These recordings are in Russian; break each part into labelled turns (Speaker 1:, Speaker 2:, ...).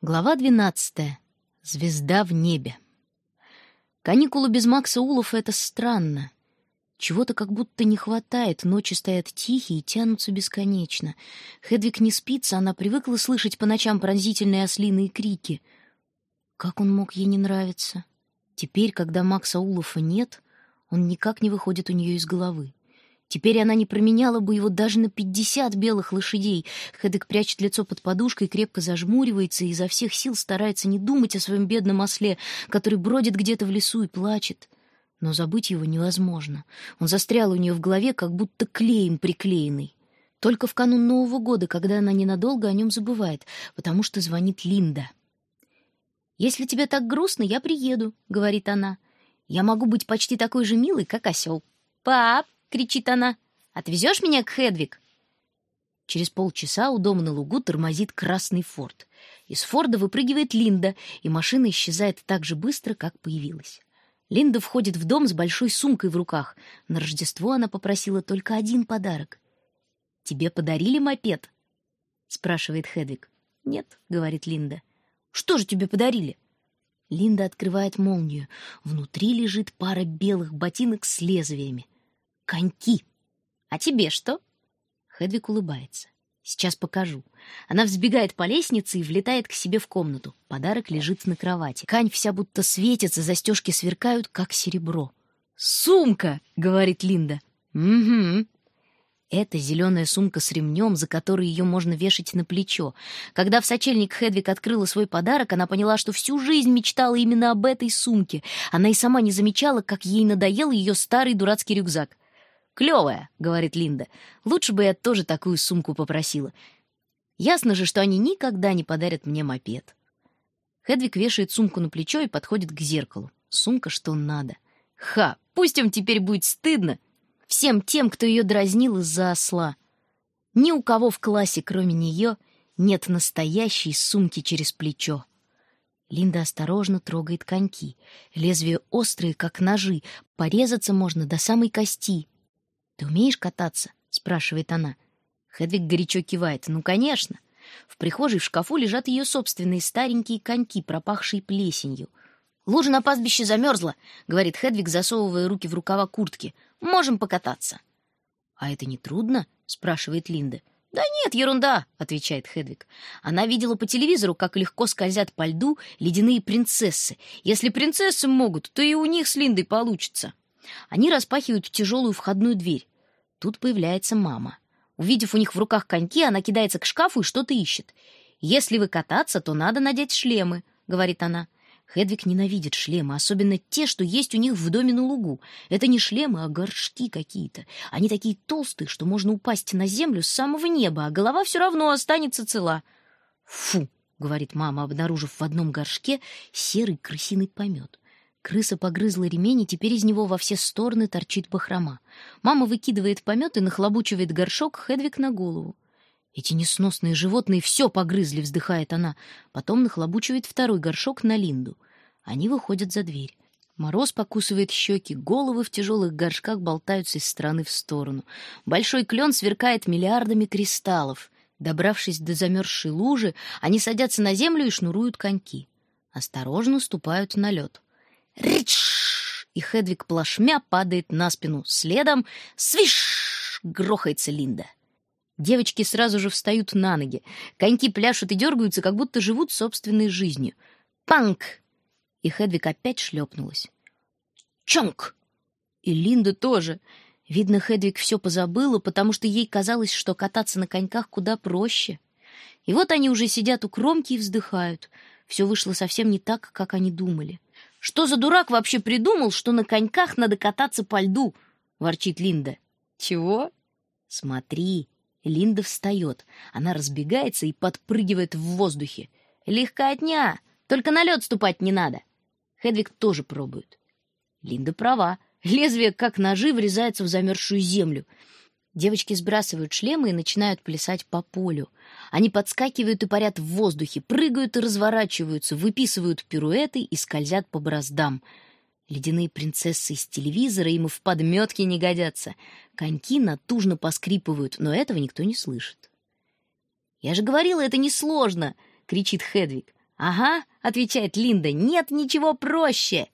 Speaker 1: Глава 12. Звезда в небе. Каникулы без Макса Улова — это странно. Чего-то как будто не хватает, ночи стоят тихие и тянутся бесконечно. Хедвиг не спится, она привыкла слышать по ночам пронзительные ослиные крики. Как он мог ей не нравиться? Теперь, когда Макса Улова нет, он никак не выходит у нее из головы. Теперь она не променяла бы его даже на пятьдесят белых лошадей. Хэдек прячет лицо под подушкой, крепко зажмуривается и изо всех сил старается не думать о своем бедном осле, который бродит где-то в лесу и плачет. Но забыть его невозможно. Он застрял у нее в голове, как будто клеем приклеенный. Только в канун Нового года, когда она ненадолго о нем забывает, потому что звонит Линда. «Если тебе так грустно, я приеду», — говорит она. «Я могу быть почти такой же милой, как осел». «Пап!» — кричит она. «Отвезешь меня к Хедвиг?» Через полчаса у дома на лугу тормозит красный форд. Из форда выпрыгивает Линда, и машина исчезает так же быстро, как появилась. Линда входит в дом с большой сумкой в руках. На Рождество она попросила только один подарок. «Тебе подарили мопед?» — спрашивает Хедвиг. «Нет», — говорит Линда. «Что же тебе подарили?» Линда открывает молнию. Внутри лежит пара белых ботинок с лезвиями коньки. А тебе что? Хедвиг улыбается. Сейчас покажу. Она взбегает по лестнице и влетает к себе в комнату. Подарок лежит на кровати. Ткань вся будто светится, застежки сверкают, как серебро. «Сумка!» — говорит Линда. «Угу». Это зеленая сумка с ремнем, за который ее можно вешать на плечо. Когда в сочельник Хедвиг открыла свой подарок, она поняла, что всю жизнь мечтала именно об этой сумке. Она и сама не замечала, как ей надоел ее старый дурацкий рюкзак. «Клевая», — говорит Линда. «Лучше бы я тоже такую сумку попросила. Ясно же, что они никогда не подарят мне мопед». Хедвиг вешает сумку на плечо и подходит к зеркалу. Сумка что надо. Ха, пусть им теперь будет стыдно. Всем тем, кто ее дразнил из-за осла. Ни у кого в классе, кроме нее, нет настоящей сумки через плечо. Линда осторожно трогает коньки. Лезвия острые, как ножи. Порезаться можно до самой кости. «Ты умеешь кататься?» — спрашивает она. Хедвиг горячо кивает. «Ну, конечно». В прихожей в шкафу лежат ее собственные старенькие коньки, пропахшие плесенью. «Лужа на пастбище замерзла», — говорит Хедвиг, засовывая руки в рукава куртки. «Можем покататься». «А это не трудно?» — спрашивает Линда. «Да нет, ерунда», — отвечает Хедвиг. Она видела по телевизору, как легко скользят по льду ледяные принцессы. Если принцессы могут, то и у них с Линдой получится. Они распахивают тяжелую входную дверь. Тут появляется мама. Увидев у них в руках коньки, она кидается к шкафу и что-то ищет. «Если вы кататься, то надо надеть шлемы», — говорит она. Хедвиг ненавидит шлемы, особенно те, что есть у них в доме на лугу. Это не шлемы, а горшки какие-то. Они такие толстые, что можно упасть на землю с самого неба, а голова все равно останется цела. «Фу!» — говорит мама, обнаружив в одном горшке серый крысиный помет. Крыса погрызла ремень, и теперь из него во все стороны торчит бахрома. Мама выкидывает помет и нахлобучивает горшок Хедвиг на голову. Эти несносные животные все погрызли, вздыхает она. Потом нахлобучивает второй горшок на Линду. Они выходят за дверь. Мороз покусывает щеки, головы в тяжелых горшках болтаются из стороны в сторону. Большой клен сверкает миллиардами кристаллов. Добравшись до замерзшей лужи, они садятся на землю и шнуруют коньки. Осторожно ступают на лед. Рич! И Хедвиг плашмя падает на спину. Следом свиш! Грохается Линда. Девочки сразу же встают на ноги. Коньки пляшут и дергаются, как будто живут собственной жизнью. Панк! И Хедвиг опять шлепнулась. Чонк! И Линда тоже. Видно, Хедвиг все позабыла, потому что ей казалось, что кататься на коньках куда проще. И вот они уже сидят у кромки и вздыхают. Все вышло совсем не так, как они думали. Что за дурак вообще придумал, что на коньках надо кататься по льду? ворчит Линда. Чего? Смотри. Линда встает. Она разбегается и подпрыгивает в воздухе. Легкотня. Только на лед ступать не надо. Хедвиг тоже пробует. Линда права. Лезвие, как ножи, врезается в замерзшую землю. Девочки сбрасывают шлемы и начинают плясать по полю. Они подскакивают и парят в воздухе, прыгают и разворачиваются, выписывают пируэты и скользят по бороздам. Ледяные принцессы из телевизора им и в подметке не годятся. Коньки натужно поскрипывают, но этого никто не слышит. «Я же говорила, это несложно!» — кричит Хедвиг. «Ага», — отвечает Линда, — «нет ничего проще».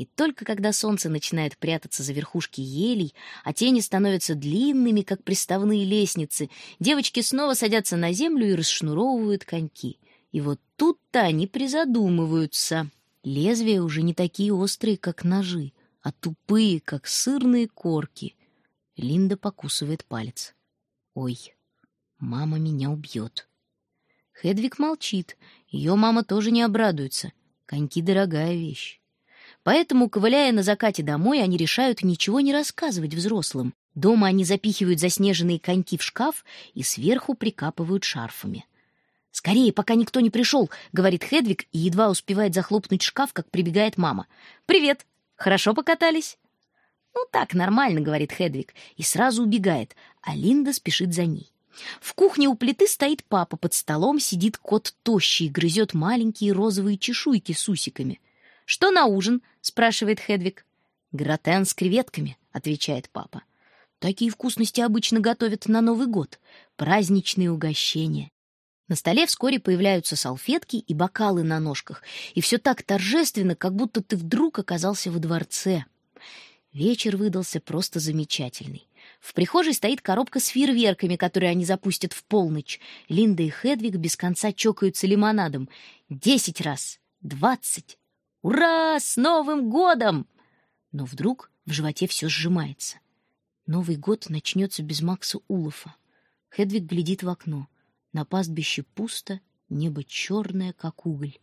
Speaker 1: И только когда солнце начинает прятаться за верхушки елей, а тени становятся длинными, как приставные лестницы, девочки снова садятся на землю и расшнуровывают коньки. И вот тут-то они призадумываются. Лезвия уже не такие острые, как ножи, а тупые, как сырные корки. Линда покусывает палец. «Ой, мама меня убьет». Хедвиг молчит. Ее мама тоже не обрадуется. Коньки — дорогая вещь. Поэтому, ковыляя на закате домой, они решают ничего не рассказывать взрослым. Дома они запихивают заснеженные коньки в шкаф и сверху прикапывают шарфами. «Скорее, пока никто не пришел», — говорит Хедвиг и едва успевает захлопнуть шкаф, как прибегает мама. «Привет! Хорошо покатались?» «Ну так, нормально», — говорит Хедвиг, и сразу убегает, а Линда спешит за ней. В кухне у плиты стоит папа, под столом сидит кот тощий и грызет маленькие розовые чешуйки с усиками. «Что на ужин?» — спрашивает Хедвиг. «Гратен с креветками», — отвечает папа. Такие вкусности обычно готовят на Новый год. Праздничные угощения. На столе вскоре появляются салфетки и бокалы на ножках. И все так торжественно, как будто ты вдруг оказался во дворце. Вечер выдался просто замечательный. В прихожей стоит коробка с фейерверками, которые они запустят в полночь. Линда и Хедвиг без конца чокаются лимонадом. Десять раз, двадцать, «Ура! С Новым годом!» Но вдруг в животе все сжимается. Новый год начнется без Макса Улофа. Хедвиг глядит в окно. На пастбище пусто, небо черное, как уголь.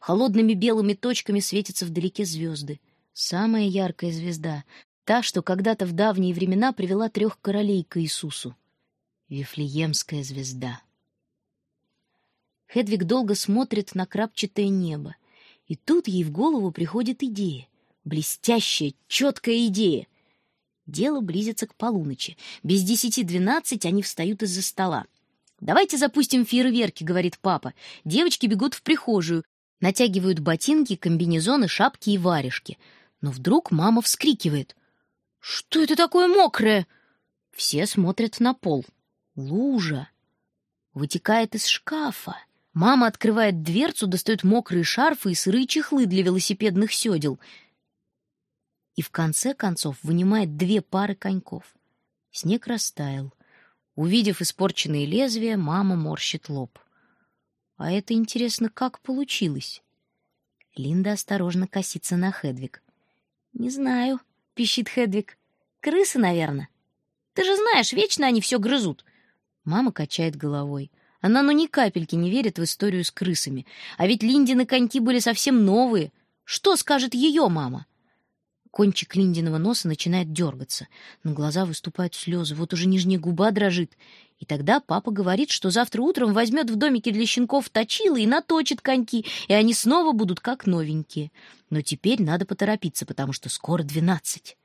Speaker 1: Холодными белыми точками светятся вдалеке звезды. Самая яркая звезда — та, что когда-то в давние времена привела трех королей к Иисусу. Вифлеемская звезда. Хедвиг долго смотрит на крапчатое небо — и тут ей в голову приходит идея. Блестящая, четкая идея. Дело близится к полуночи. Без десяти двенадцать они встают из-за стола. «Давайте запустим фейерверки», — говорит папа. Девочки бегут в прихожую, натягивают ботинки, комбинезоны, шапки и варежки. Но вдруг мама вскрикивает. «Что это такое мокрое?» Все смотрят на пол. Лужа. Вытекает из шкафа. Мама открывает дверцу, достает мокрые шарфы и сырые чехлы для велосипедных седел. И в конце концов вынимает две пары коньков. Снег растаял. Увидев испорченные лезвия, мама морщит лоб. А это интересно, как получилось? Линда осторожно косится на Хедвиг. «Не знаю», — пищит Хедвиг. «Крысы, наверное. Ты же знаешь, вечно они все грызут». Мама качает головой. Она ну ни капельки не верит в историю с крысами. А ведь Линдины коньки были совсем новые. Что скажет ее мама? Кончик Линдиного носа начинает дергаться. На глаза выступают слезы, вот уже нижняя губа дрожит. И тогда папа говорит, что завтра утром возьмет в домике для щенков точило и наточит коньки, и они снова будут как новенькие. Но теперь надо поторопиться, потому что скоро двенадцать.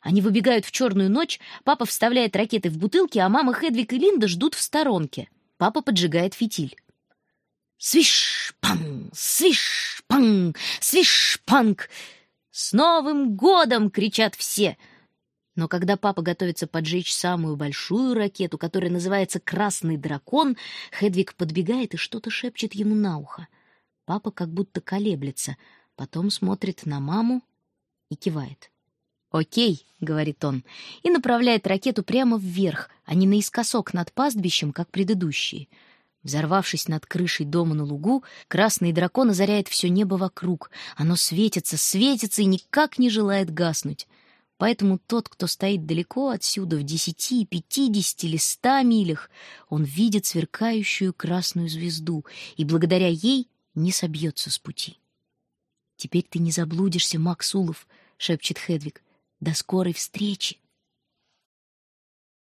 Speaker 1: Они выбегают в черную ночь, папа вставляет ракеты в бутылки, а мама Хедвиг и Линда ждут в сторонке. Папа поджигает фитиль. Свиш-панг! Свиш-панг! Свиш-панг! «С Новым годом!» — кричат все. Но когда папа готовится поджечь самую большую ракету, которая называется «Красный дракон», Хедвиг подбегает и что-то шепчет ему на ухо. Папа как будто колеблется, потом смотрит на маму и кивает. «Окей», — говорит он, и направляет ракету прямо вверх, а не наискосок над пастбищем, как предыдущие. Взорвавшись над крышей дома на лугу, красный дракон озаряет все небо вокруг. Оно светится, светится и никак не желает гаснуть. Поэтому тот, кто стоит далеко отсюда, в десяти, пятидесяти или ста милях, он видит сверкающую красную звезду и благодаря ей не собьется с пути. «Теперь ты не заблудишься, Максулов», — шепчет Хедвиг. До скорой встречи!